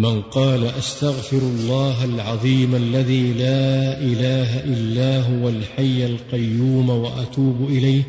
من قال أستغفر الله العظيم الذي لا إله إلا هو الحي القيوم وأتوب إليه